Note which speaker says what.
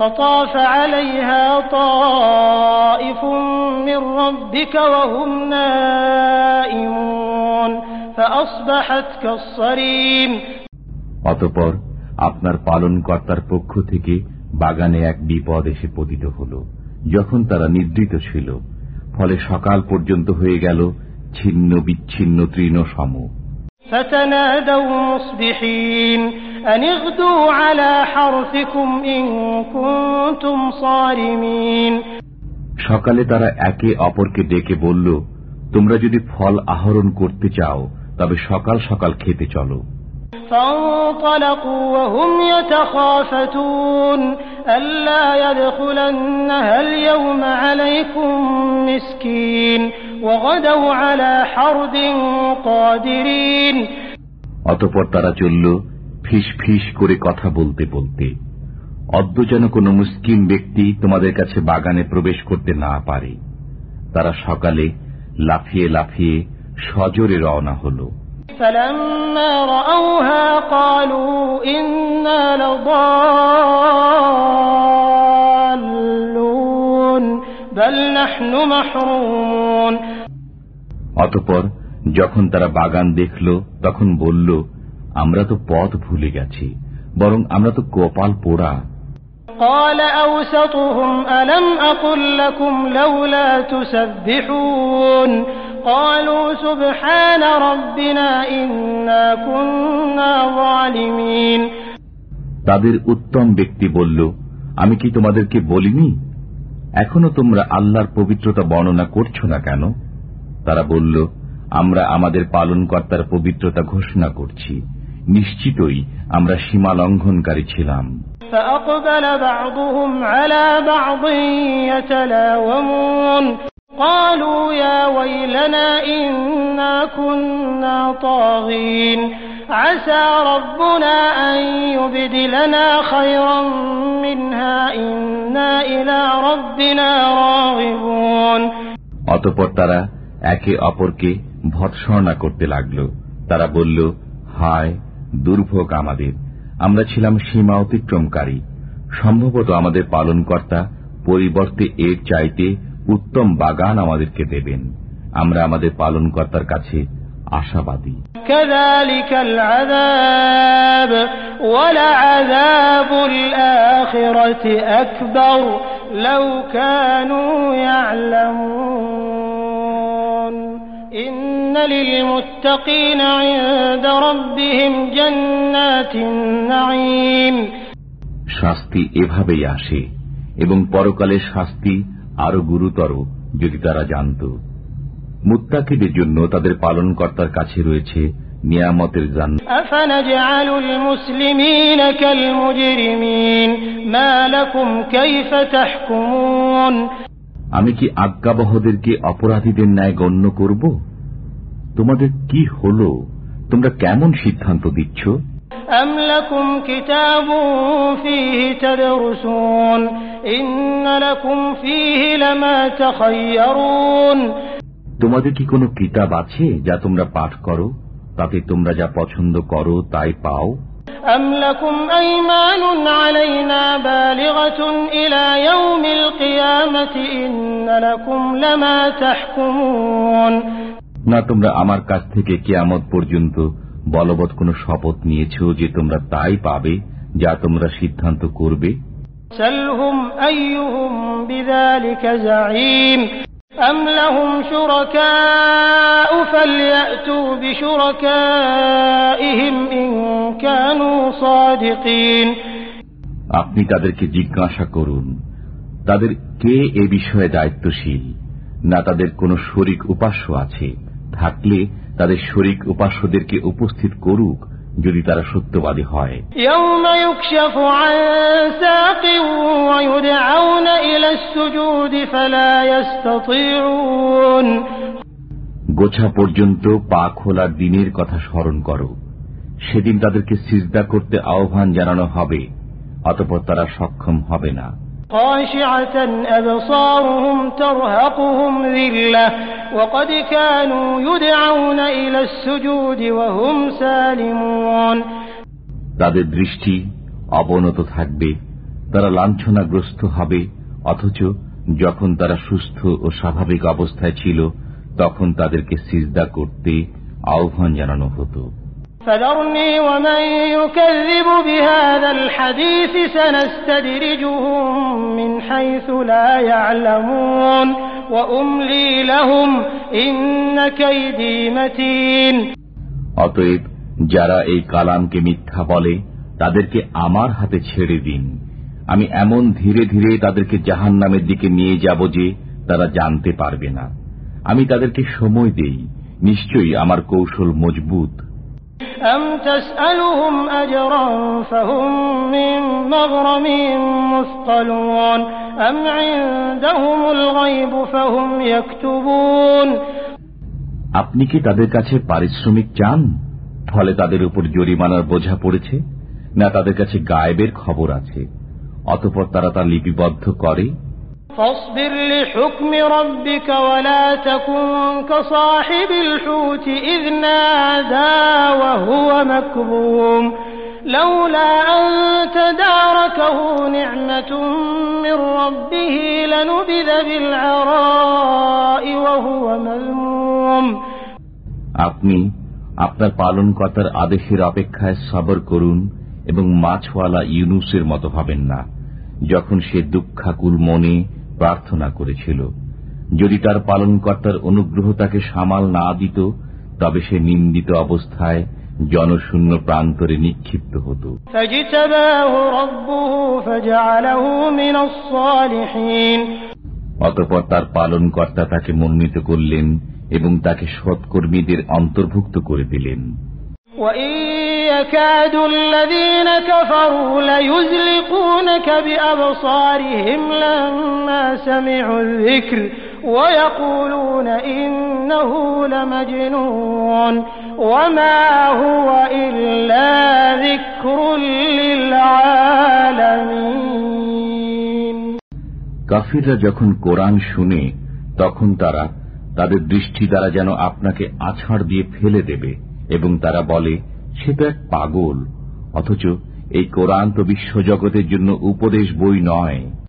Speaker 1: فطاف عليها طائف من ربك وهم نائمون فأصبحت كالصريم
Speaker 2: অতপর আপনার পালনকর্তার পক্ষ থেকে বাগানে এক বিপদ এসে পতিত হল যখন তারা নিদ্রিত ছিল ফলে সকাল পর্যন্ত হয়ে গেল ছিন্ন বিচ্ছিন্ন তৃণ সম
Speaker 1: فتنادوا مصبحين أن اغدوا على حرثكم إن كنتم صارمين
Speaker 2: সকালে তারা একে অপরকে ডেকে বলল তোমরা যদি ফল আহরণ করতে চাও তবে সকাল সকাল খেতে চলো
Speaker 1: فانطلقوا وهم يتخافتون ألا يدخلنها اليوم عليكم مسكين وغدوا على حرد قادرين
Speaker 2: অতপর তারা চলল ফিস ফিস করে কথা বলতে বলতে অদ্য যেন কোনো মুসকিম ব্যক্তি তোমাদের কাছে বাগানে প্রবেশ করতে না পারে। তারা সকালে লাফিয়ে লাফিয়ে সজরে রওনা হল। অতপর যখন তারা বাগান দেখল তখন বলল আমরা তো পথ ভুলে গেছি বরং আমরা তো কপাল পোড়া
Speaker 1: قال أوسطهم ألم أقل لكم لولا تسبحون قالوا سبحان ربنا إنا كنا ظالمين
Speaker 2: তাদের উত্তম ব্যক্তি বলল আমি কি তোমাদেরকে বলিনি এখনো তোমরা আল্লাহর পবিত্রতা বর্ণনা করছো না কেন তারা বলল আমরা আমাদের পালনকর্তার পবিত্রতা ঘোষণা করছি নিশ্চিতই আমরা সীমা লঙ্ঘনকারী ছিলাম
Speaker 1: فأقبل بعضهم على بعض يتلاومون قالوا يا ويلنا إنا كنا طاغين عسى ربنا أن يبدلنا خيرا منها إنا إلى ربنا راغبون
Speaker 2: অতপর তারা একে অপরকে ভৎসনা করতে লাগল তারা বলল হায় দুর্ভোগ আমাদের। আমরা ছিলাম সীমা অতিক্রমকারী। সম্ভবত আমাদের পালনকর্তা পরিবর্তে এর চাইতে উত্তম বাগান আমাদেরকে দেবেন। আমরা আমাদের পালনকর্তার কাছে আশাবাদী।
Speaker 1: আখরতি للمتقين عند ربهم جنات النعيم
Speaker 2: শাস্তি এভাবেই আসে এবং পরকালের শাস্তি আরো গুরুতর যদি তারা জানত মুত্তাকিদের জন্য তাদের পালনকর্তার কাছে রয়েছে নিয়ামতের জান্নাত
Speaker 1: أفنجعل المسلمين كالمجرمين ما لكم كيف تحكمون
Speaker 2: আমি কি আজ্ঞাবহদেরকে অপরাধীদের ন্যায় গণ্য করব তোমাদের কি হলো তোমরা কেমন সিদ্ধান্ত দিচ্ছ
Speaker 1: أم لكم كتاب فيه تدرسون إن لكم فيه لما تخيرون
Speaker 2: তোমাদের কি কোনো কিতাব আছে যা তোমরা পাঠ করো তাতে তোমরা যা পছন্দ করো তাই পাও
Speaker 1: أم لكم أيمان علينا بالغة إلى يوم القيامة إن لكم لما تحكمون
Speaker 2: না তোমরা আমার কাছ থেকে কেয়ামত পর্যন্ত বলবৎ কোনো শপথ নিয়েছ যে তোমরা তাই পাবে যা তোমরা সিদ্ধান্ত করবে
Speaker 1: سلهم أيهم بذلك زعيم أم لهم شركاء فليأتوا بشركائهم إن كانوا صادقين
Speaker 2: আপনি তাদেরকে জিজ্ঞাসা করুন তাদের কে এ বিষয়ে দায়িত্বশীল না তাদের কোনো শরিক উপাস্য আছে থাকলে তাদের শরিক উপাস্যদেরকে উপস্থিত করুক যদি তারা সত্যবাদী হয়। গোছা পর্যন্ত পা খোলার দিনের কথা স্মরণ করো। সেদিন তাদেরকে সিজদা করতে আহ্বান জানানো হবে অতপর তারা সক্ষম হবে না।
Speaker 1: خاشعة أبصارهم ترهقهم ذلة وقد كانوا يدعون إلى السجود وهم سالمون
Speaker 2: তাদের দৃষ্টি অবনত থাকবে তারা লাঞ্ছনাগ্রস্ত হবে অথচ যখন তারা সুস্থ ও স্বাভাবিক অবস্থায় ছিল তখন তাদেরকে সিজদা করতে আহ্বান জানানো হতো
Speaker 1: فذرني ومن يكذب بهذا الحديث سنستدرجهم من حيث لا يعلمون وأملي لهم إن كيدي متين
Speaker 2: অতএব যারা এই কালামকে মিথ্যা বলে তাদেরকে আমার হাতে ছেড়ে দিন আমি এমন ধীরে ধীরে তাদেরকে জাহান নামের দিকে নিয়ে যাব যে তারা জানতে পারবে না আমি তাদেরকে সময় দেই নিশ্চয়ই আমার কৌশল মজবুত
Speaker 1: أم تسألهم أجرا فهم من مغرم مثقلون أم عندهم الغيب فهم يكتبون
Speaker 2: আপনি কি তাদের কাছে পারিশ্রমিক চান ফলে তাদের উপর জরিমানার বোঝা পড়েছে না তাদের কাছে গায়েবের খবর আছে অতপর তারা তা লিপিবদ্ধ করে
Speaker 1: فاصبر لحكم ربك ولا تكن كصاحب الحوت إذ نادى وهو مكظوم لولا أن تداركه نعمة من ربه لنبذ بالعراء وهو مذموم
Speaker 2: আপনি আপনার পালনকর্তার আদেশের অপেক্ষায় সবর করুন এবং মাছওয়ালা ইউনুসের মতো হবেন না যখন সে দুঃখাকুল মনে প্রার্থনা করেছিল। যদি তার পালনকর্তার অনুগ্রহ তাকে সামাল না দিত তবে সে নিন্দিত অবস্থায় জনশূন্য প্রান্তরে নিক্ষিপ্ত হত। অতপর তার পালনকর্তা তাকে মনোনীত করলেন এবং তাকে সৎকর্মীদের অন্তর্ভুক্ত করে দিলেন।
Speaker 1: وإن يكاد الذين كفروا ليزلقونك بأبصارهم لما سمعوا الذكر ويقولون إنه لمجنون وما هو إلا ذكر للعالمين
Speaker 2: কাফিররা যখন কোরআন শুনে তখন তারা তাদের দৃষ্টি দ্বারা যেন আপনাকে আছাড় দিয়ে ফেলে দেবে এবং তারা বলে, সে তো এক পাগল। অথচ এই কোরআন তো বিশ্বজগতের জন্য উপদেশ বই নয়।